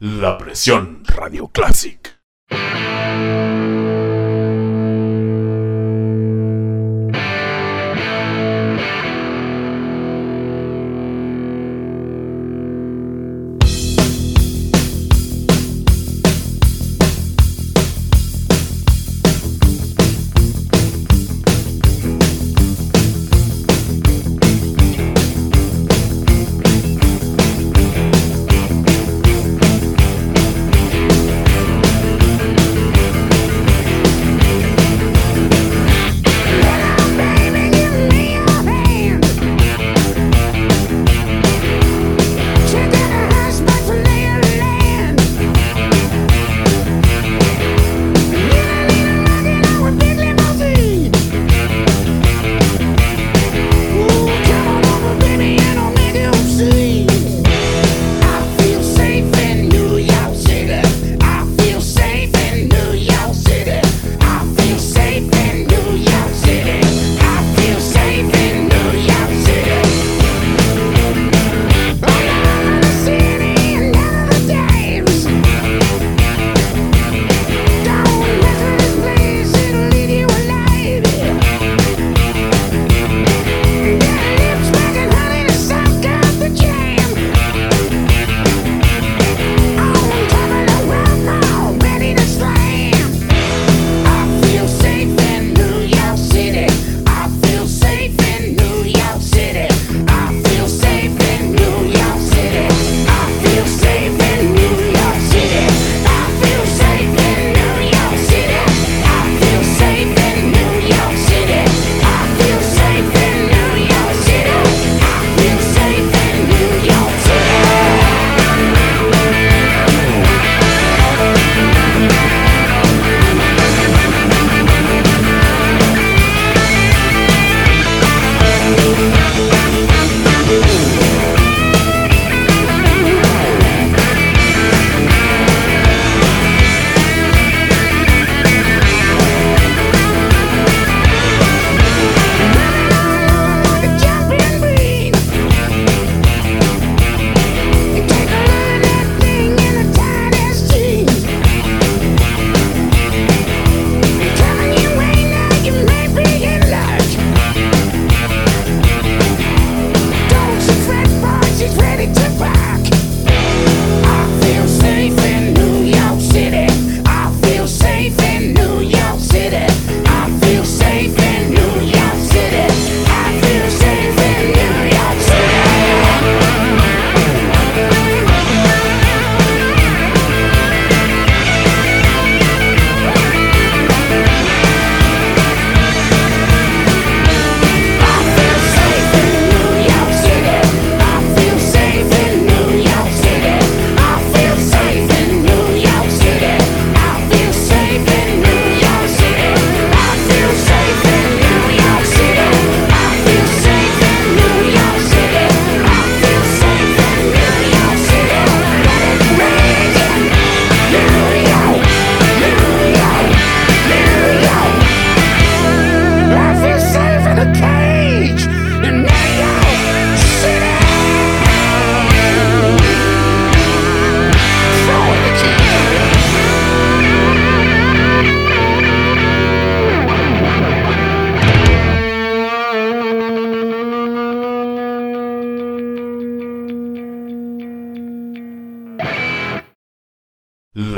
La presión Radio Classic.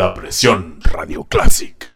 La presión Radio Classic.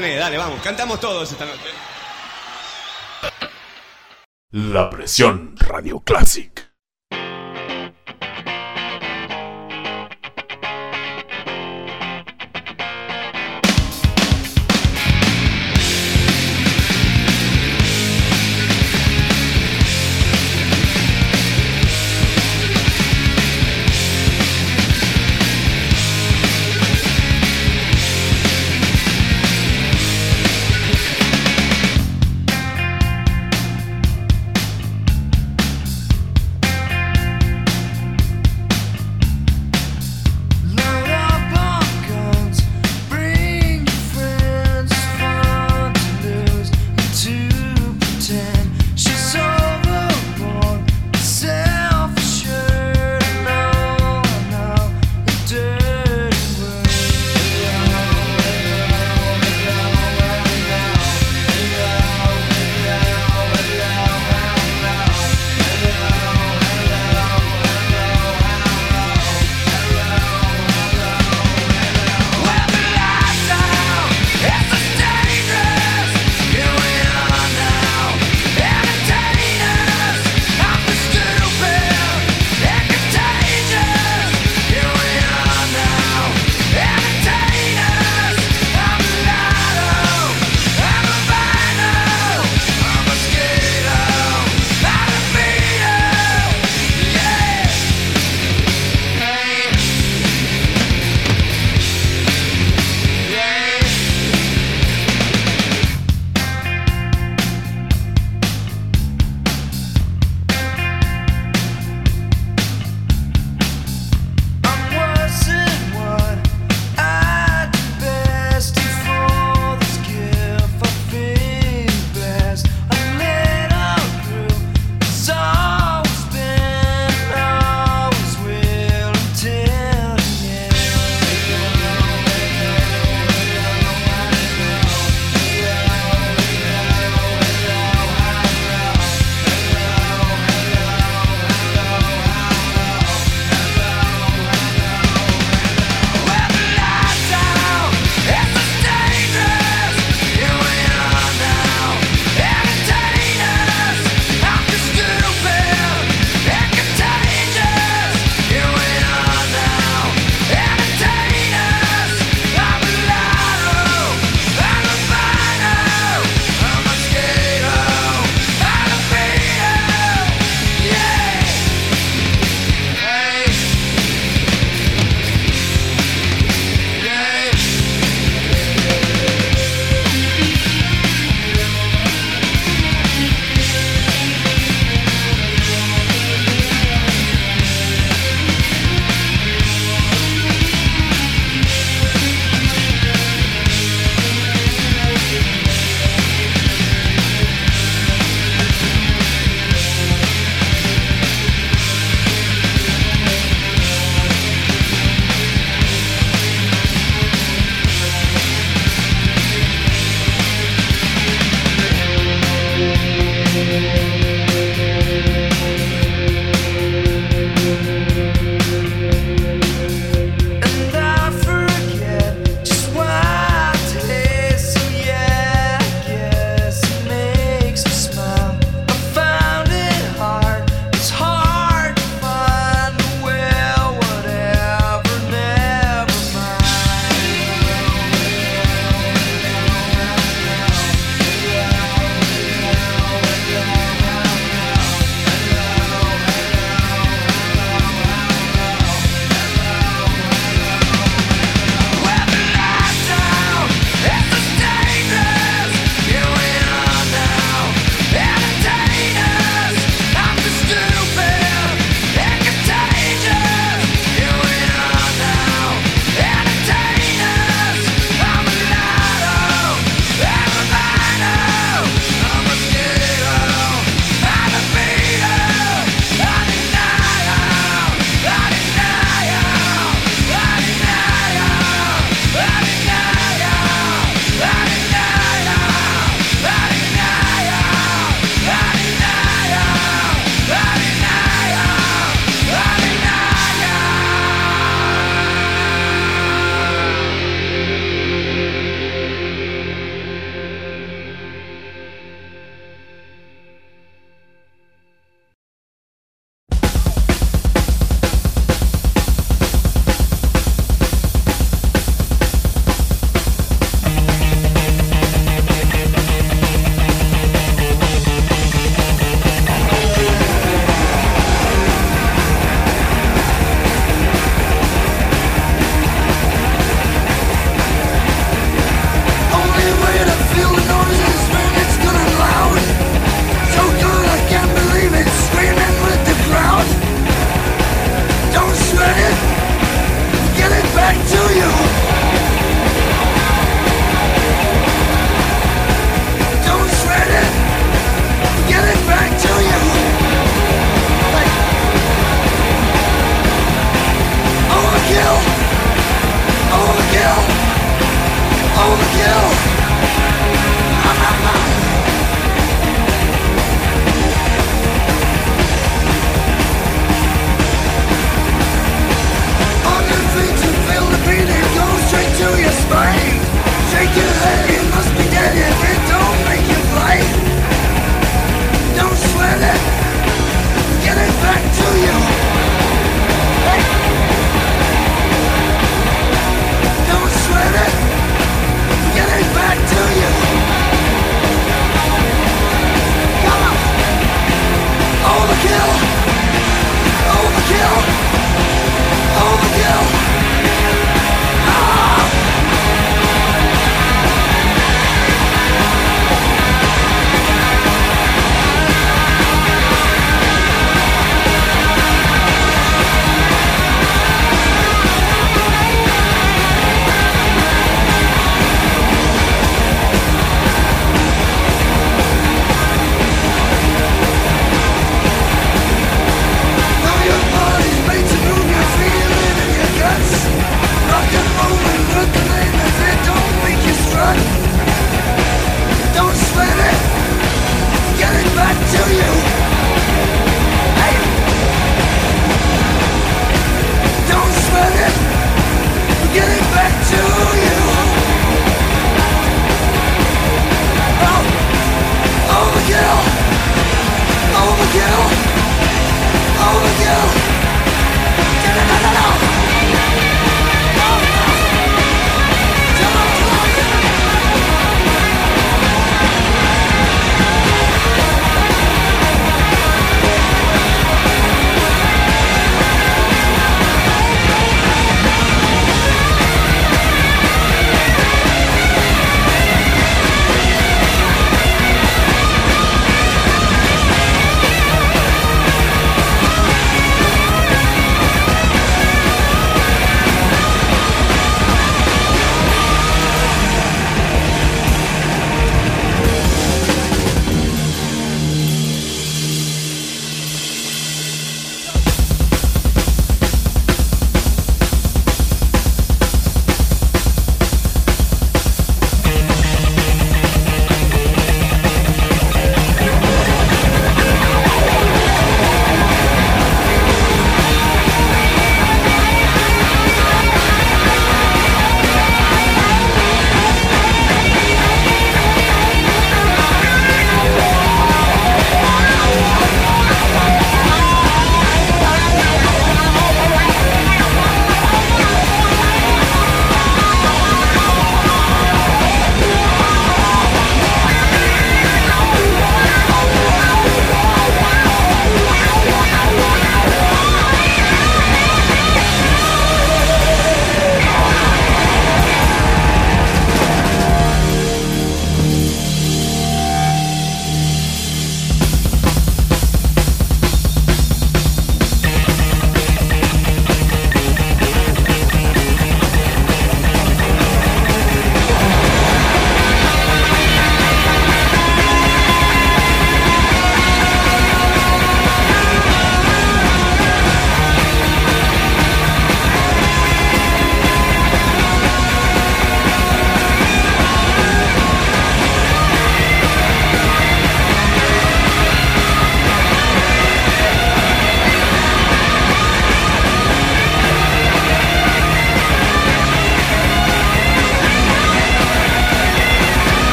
Dale, vamos, cantamos todos esta noche. La presión Radio Classic.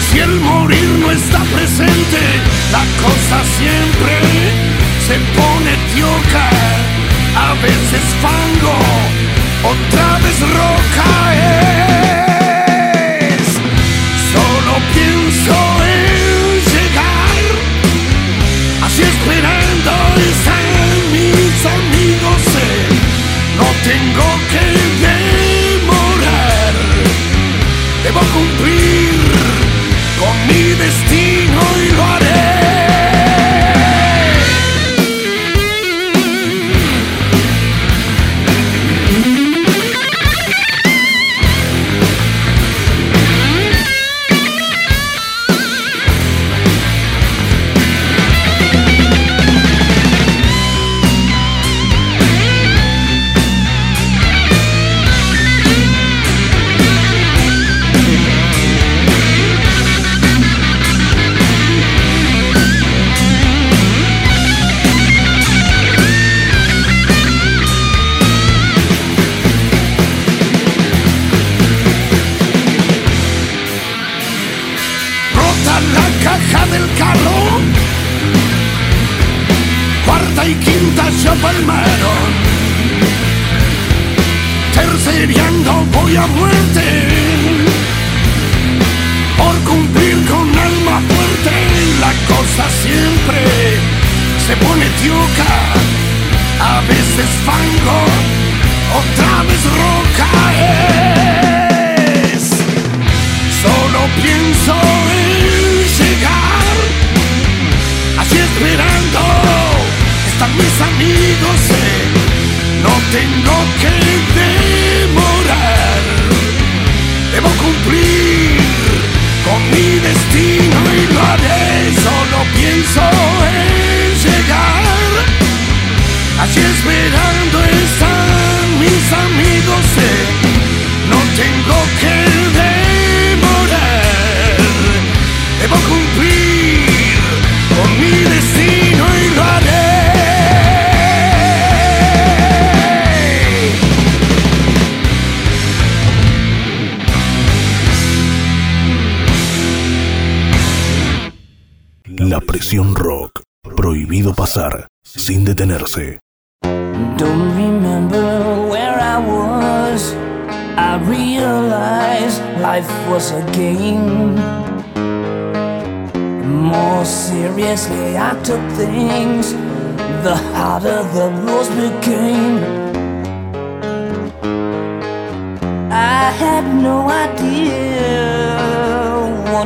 Si el morir no está presente, la cosa siempre se pone tioca. A veces fango, otra vez roca.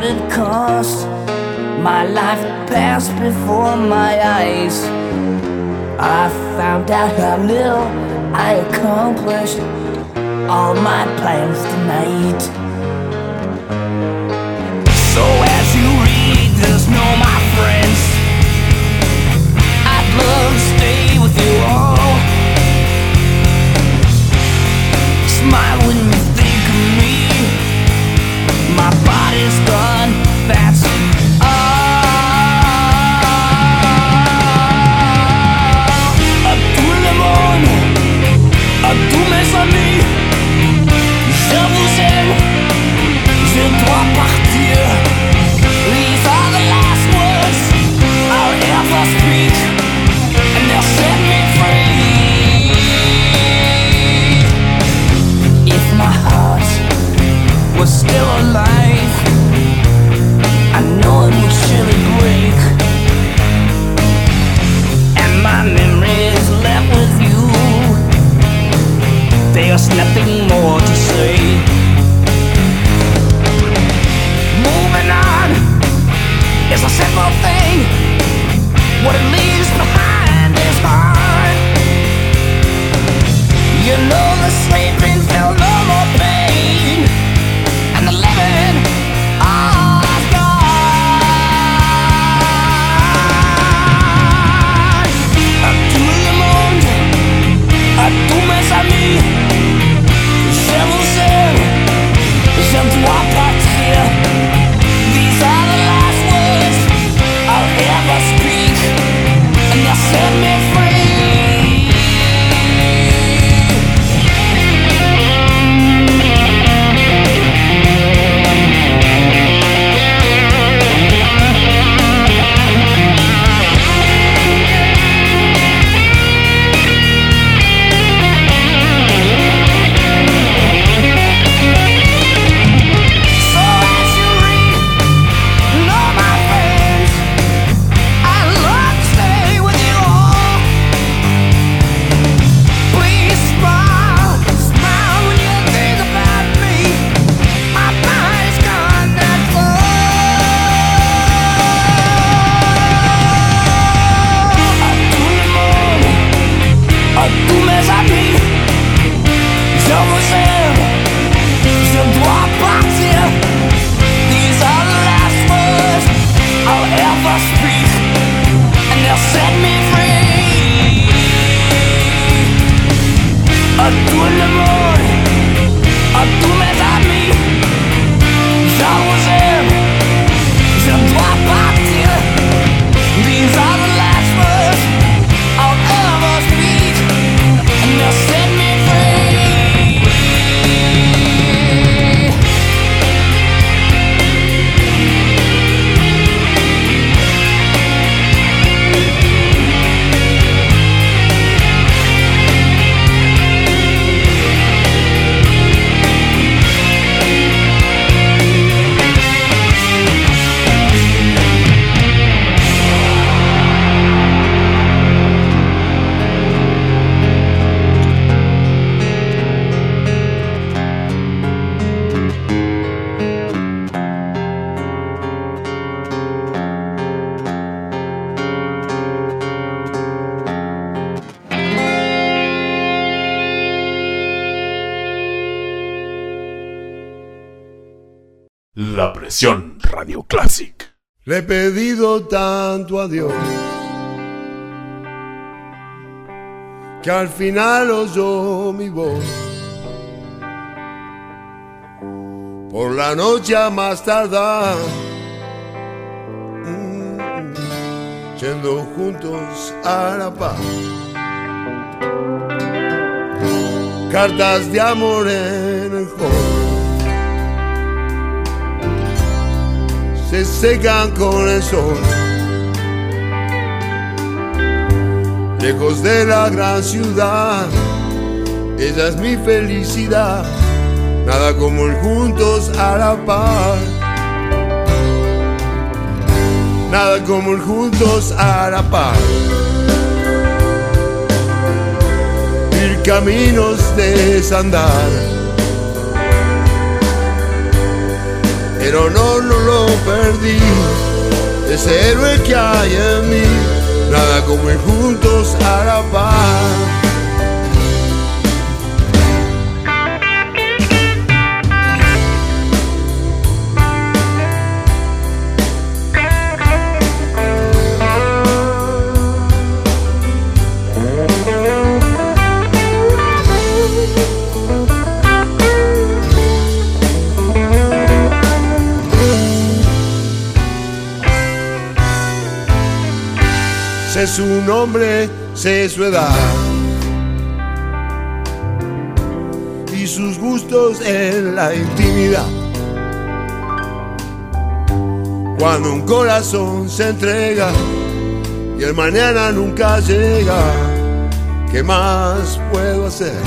It cost. My life passed before my eyes. I found out how little I accomplished all my plans tonight. So as you read this, know my friends, I'd love to stay with you all. That's There's nothing more to say. Moving on is a simple thing. What it leaves Radio Classic. Le he pedido tanto a Dios que al final oyó mi voz. Por la noche a más tardar, mm, yendo juntos a la paz. Cartas de amor en el hall. Se secan con el sol. Lejos de la gran ciudad, ella es mi felicidad, nada como el juntos a la par. nada como ir juntos a la paz. Ir caminos de desandar. Pero no, no lo perdí, ese héroe que hay en mí, nada como ir juntos a la paz. Su nombre, sé su edad y sus gustos en la intimidad. Cuando un corazón se entrega y el mañana nunca llega, ¿qué más puedo hacer?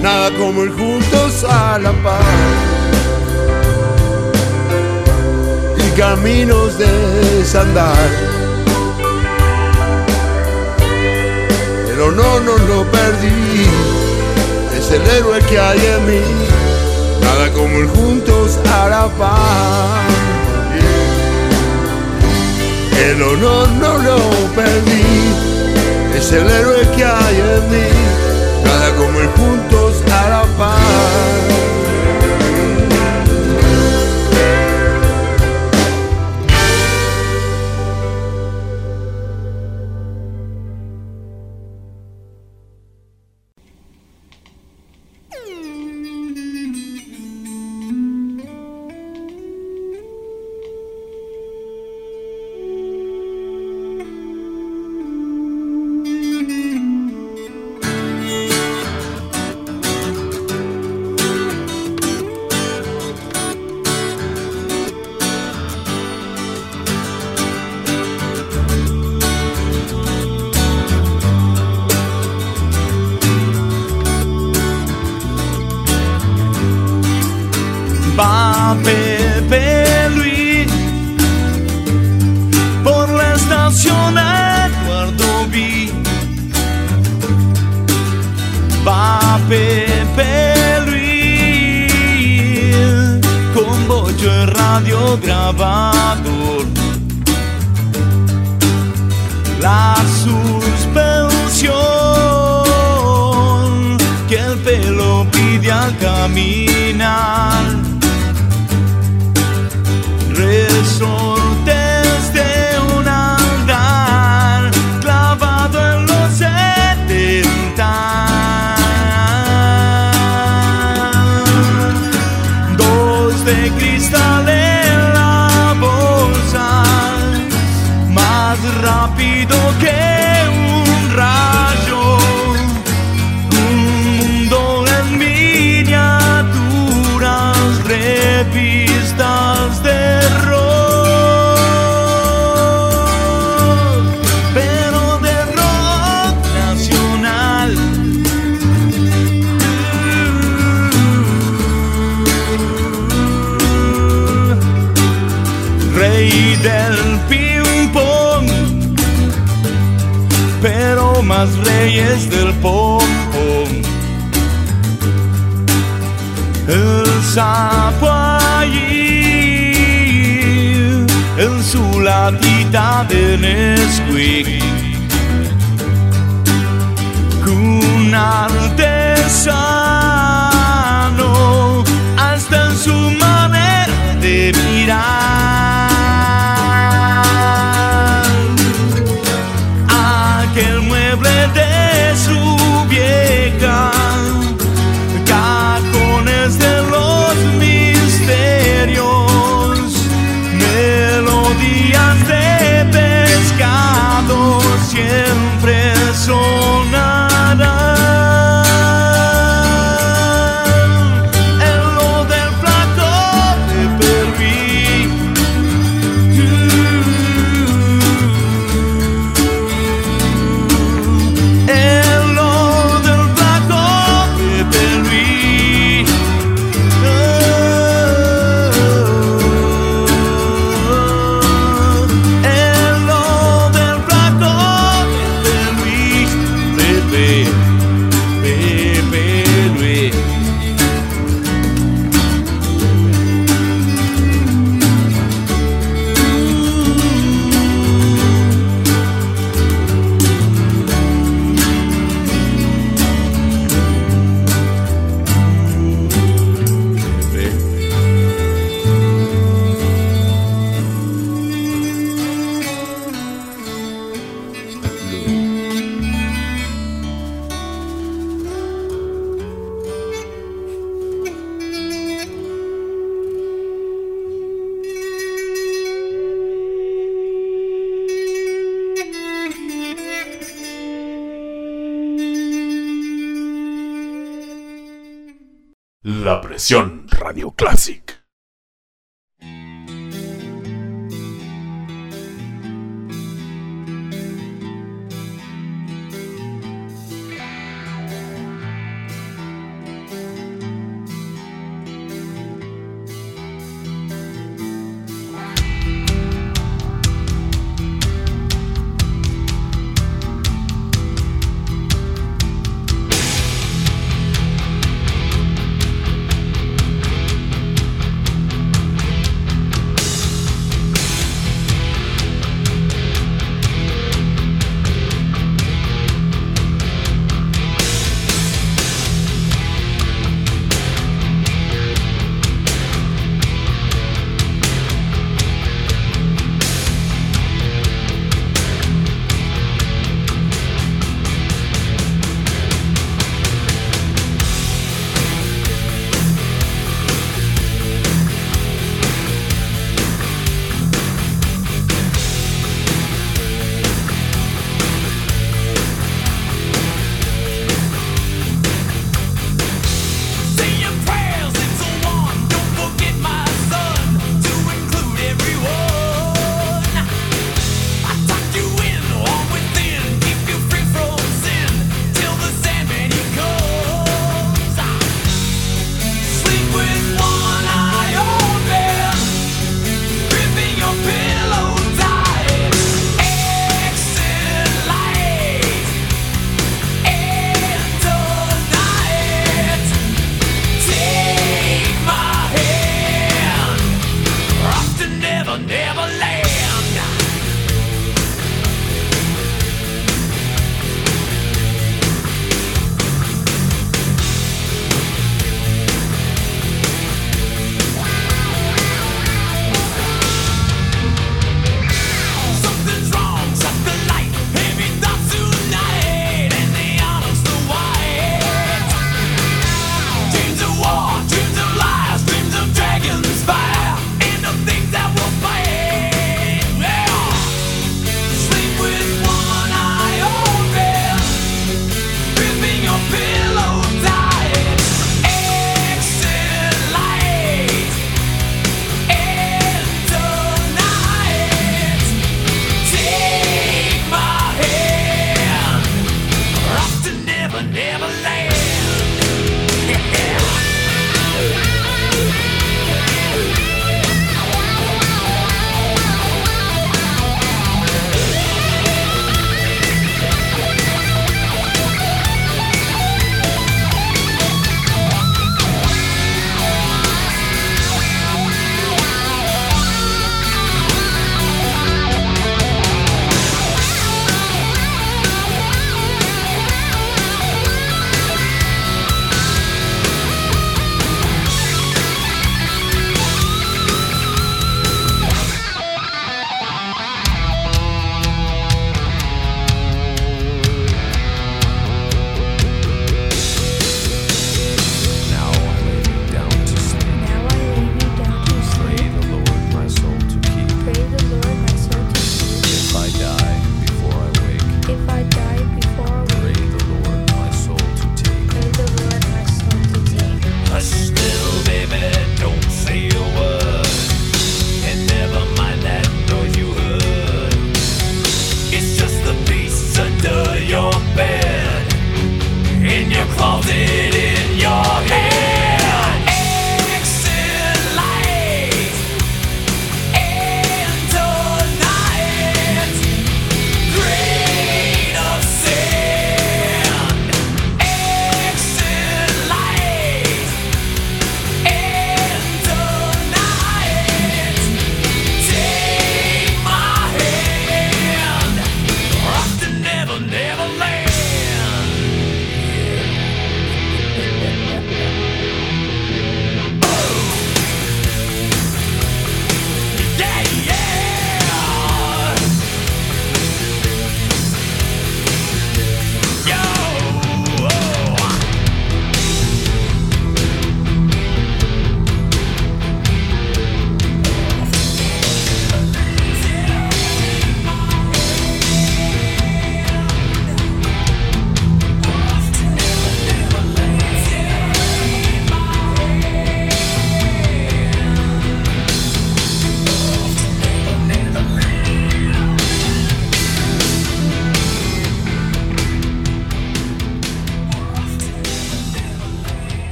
Nada como ir juntos a la paz. Caminos de desandar. Pero no, no lo perdí, es el héroe que hay en mí, nada como ir juntos la paz. El honor no lo perdí, es el héroe que hay en mí, nada como ir juntos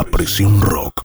La presión rock.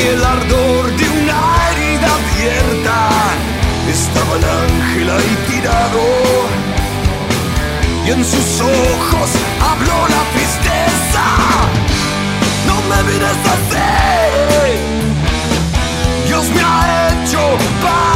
Sentí el ardor de una herida abierta. Estaba el ángel ahí tirado y en sus ojos habló la tristeza. No me mires así, Dios me ha hecho para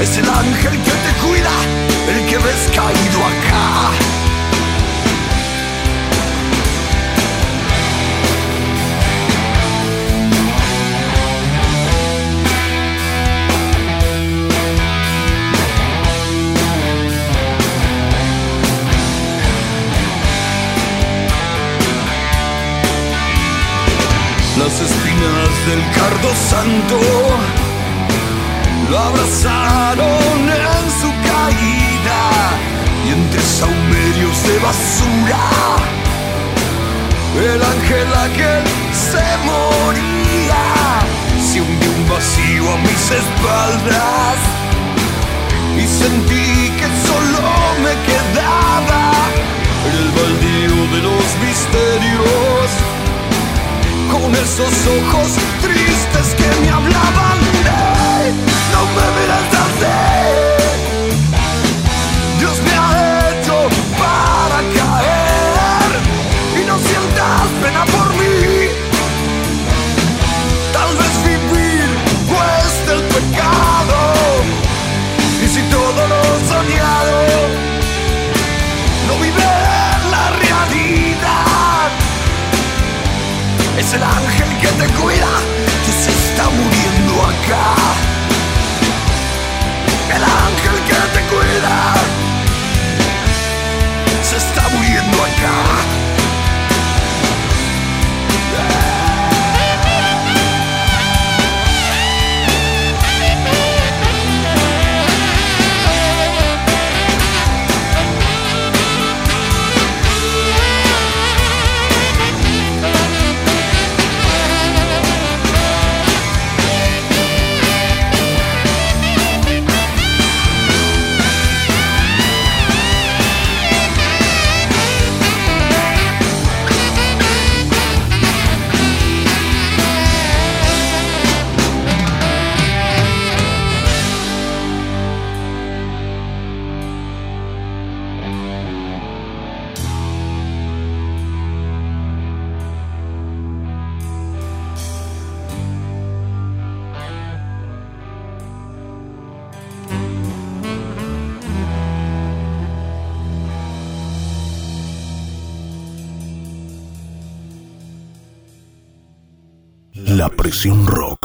Es el ángel que te cuida, el que ves caído acá. Las espinas del cardo santo lo abrazaron en su caída y entre saumerios de basura el ángel aquel se moría se hundió un vacío a mis espaldas y sentí que solo me quedaba el baldío de los misterios con esos ojos tristes que me hablaban ¡Ey! No me miras así Dios me ha hecho para caer y no sientas pena por mí. Tal vez vivir cuesta el pecado. Y si todo lo soñado no vive la realidad. Es el ángel que te cuida, que se está muriendo acá. La presión rock.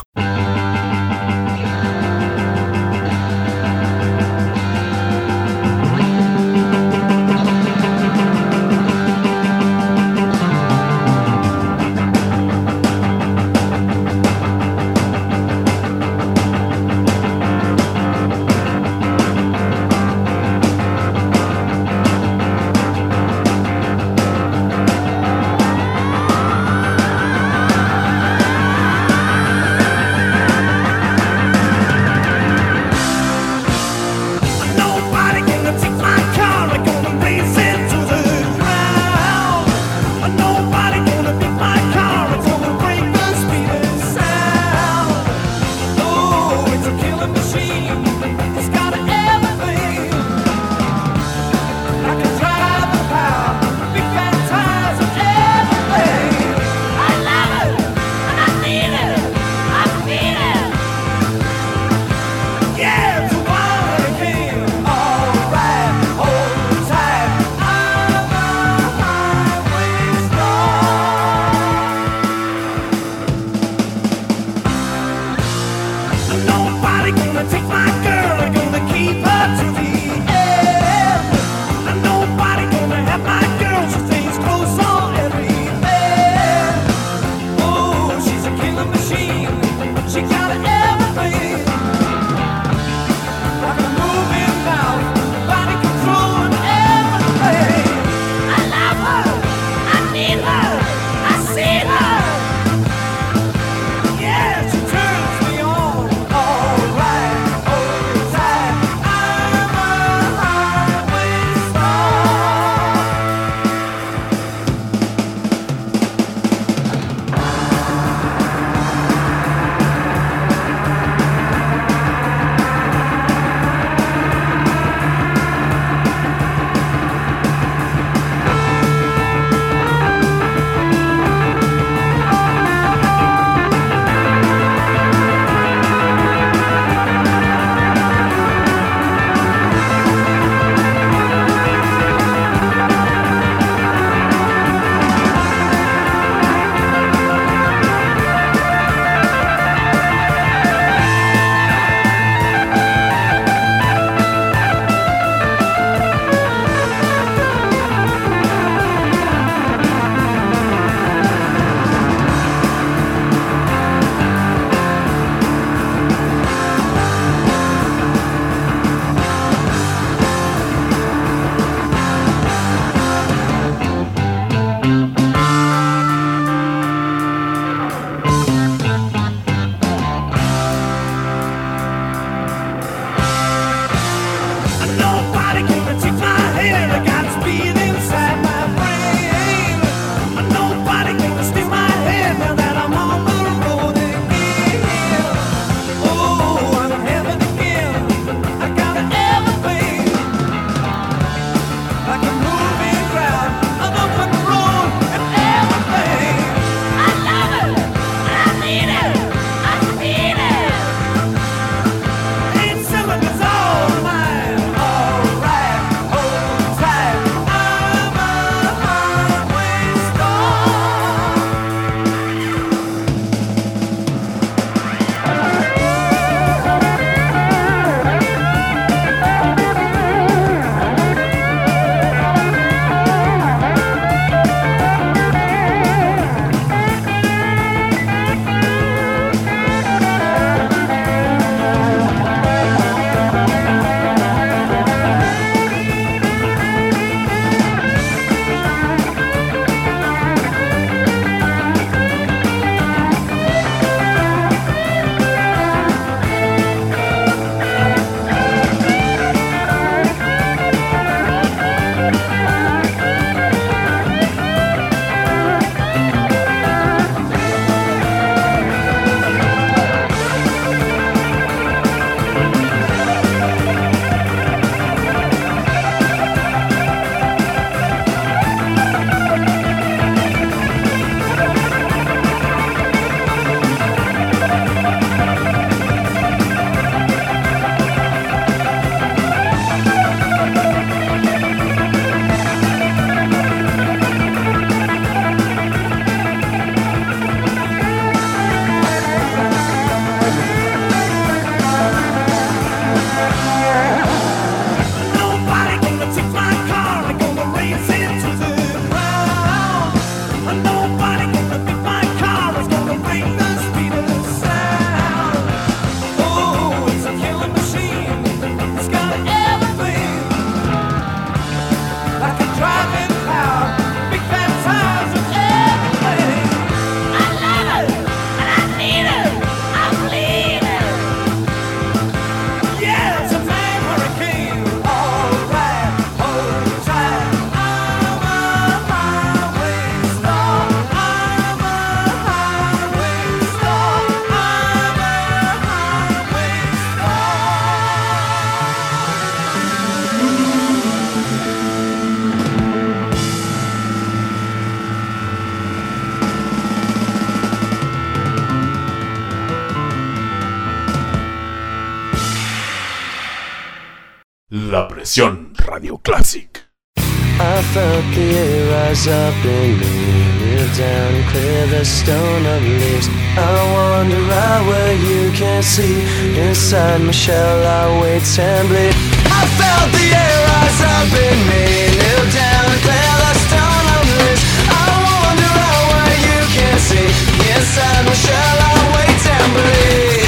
La Radio Classic. I felt the air rise up in me, kneel down clear the stone of leaves. I wander out where you can't see. Inside my shell, I wait and bleed. I felt the air rise up in me, kneel down clear the stone of leaves. I wander out where you can't see. Inside my shell, I wait and bleed.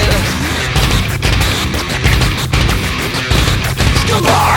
Goodbye,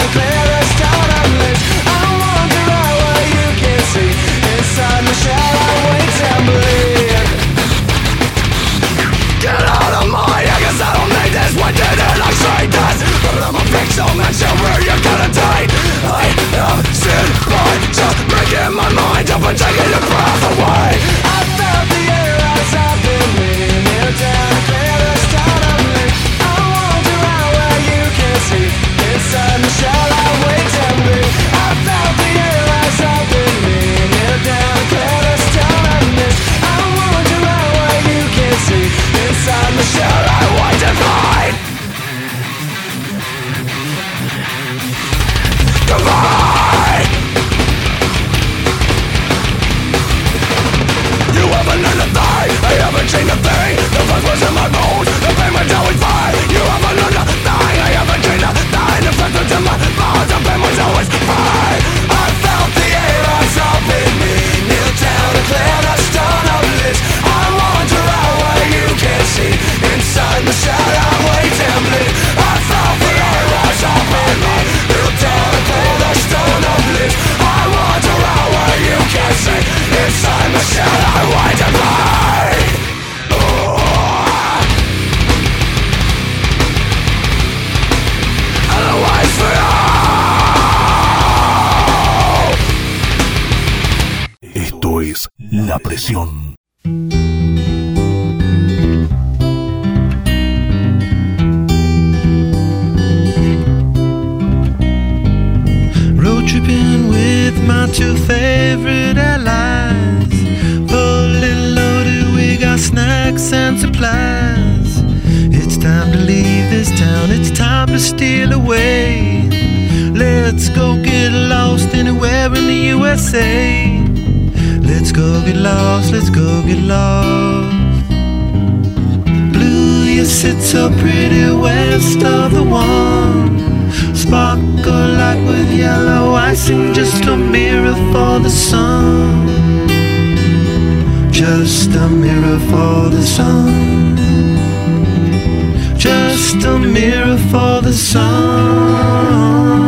I'm a pixel man, so where you gonna take? I am sin by just breaking my mind up and taking your breath away I The fuzz was in my bones La go get lost. Blue, you sit so pretty west of the one. Sparkle like with yellow icing, just a mirror for the sun. Just a mirror for the sun. Just a mirror for the sun.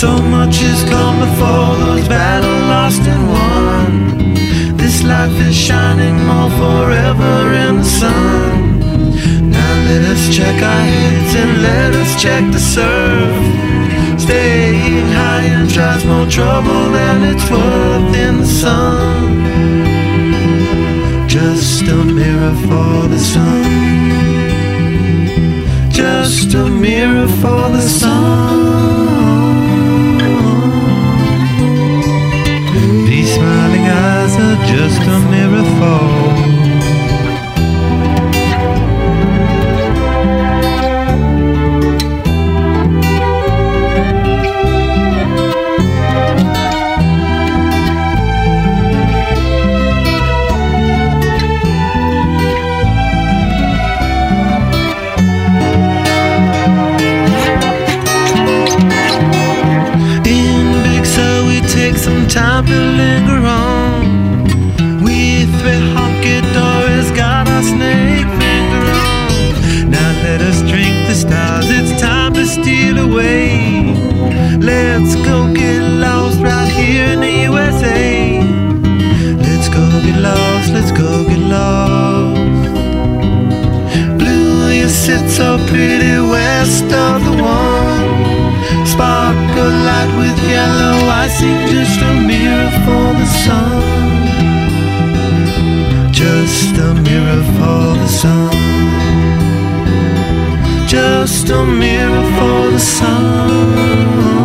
So much has come before those battles lost and won. This life is shining more forever in the sun. Now let us check our heads and let us check the surf. Staying high and tries more trouble than it's worth in the sun. Just a mirror for the sun. Just a mirror for the sun. Just a mirror love. Blue, you sit so pretty west of the one. Sparkle light with yellow, I see just a mirror for the sun. Just a mirror for the sun. Just a mirror for the sun.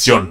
Radio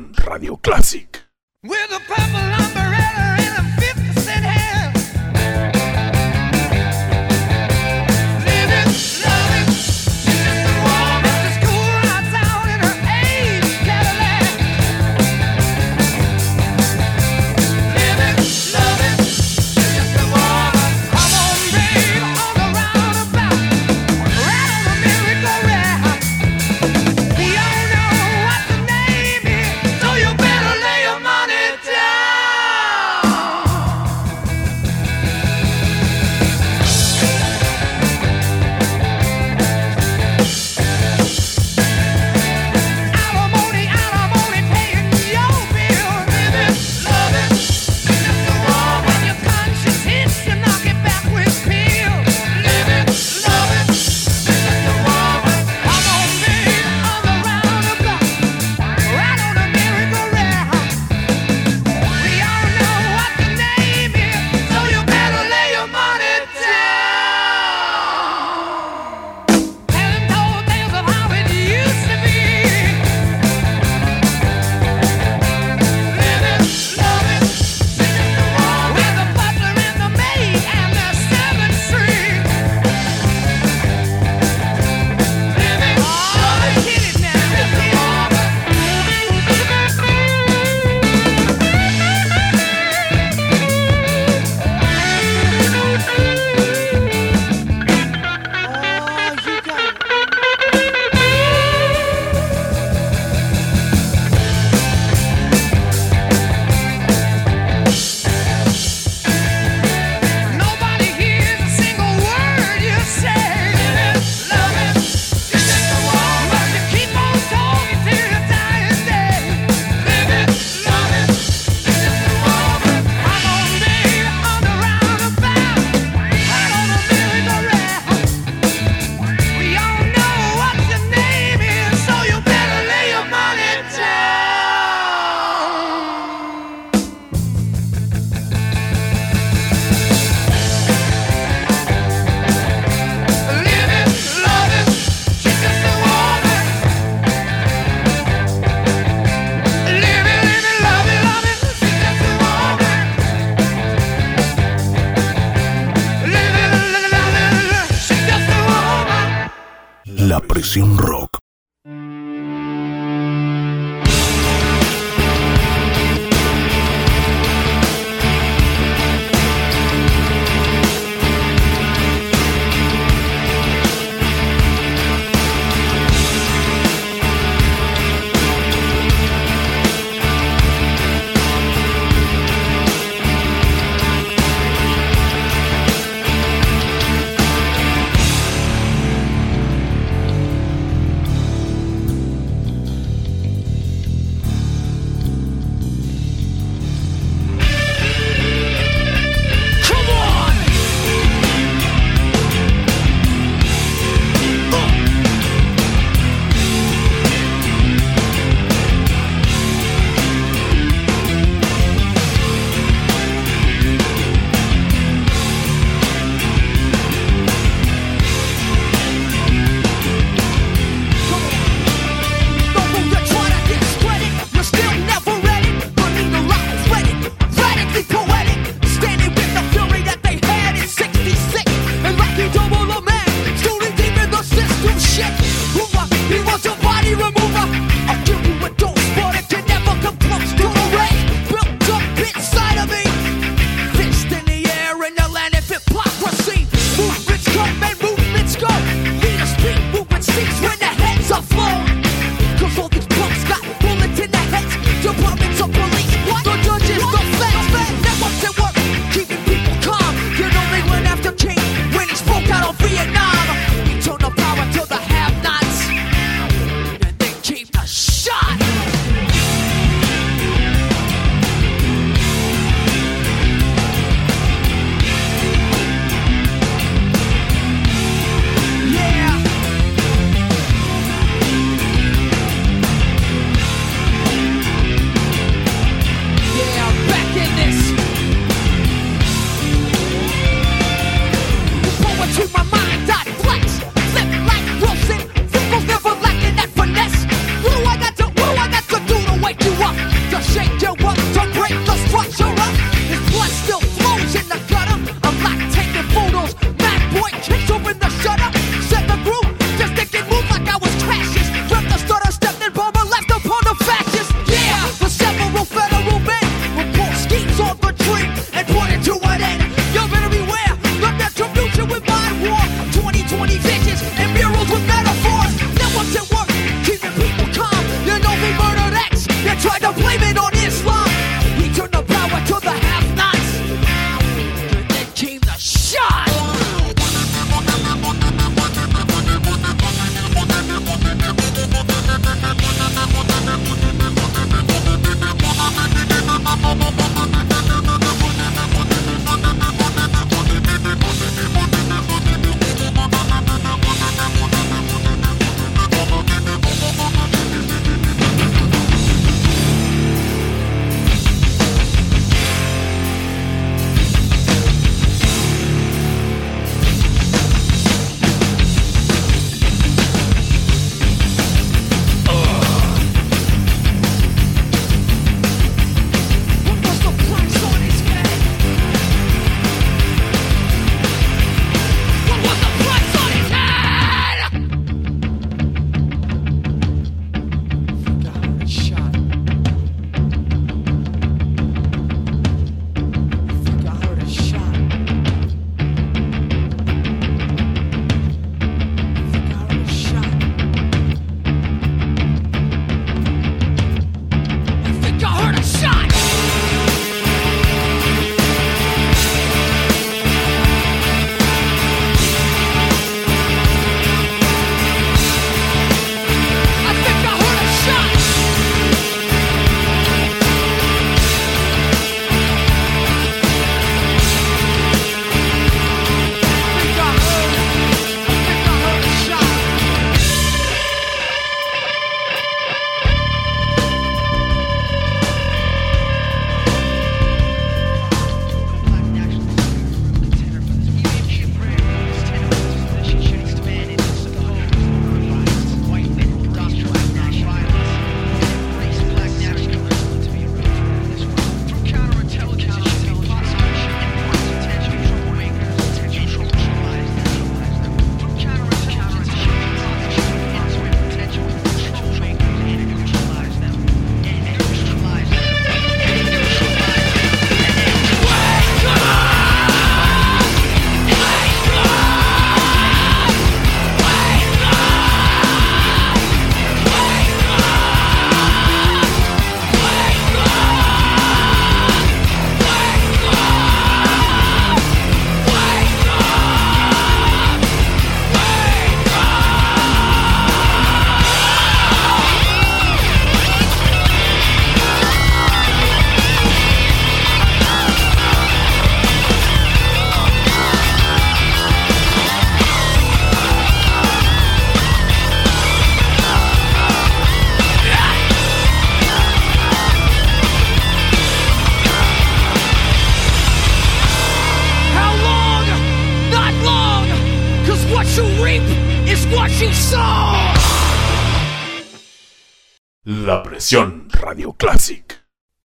presión rock.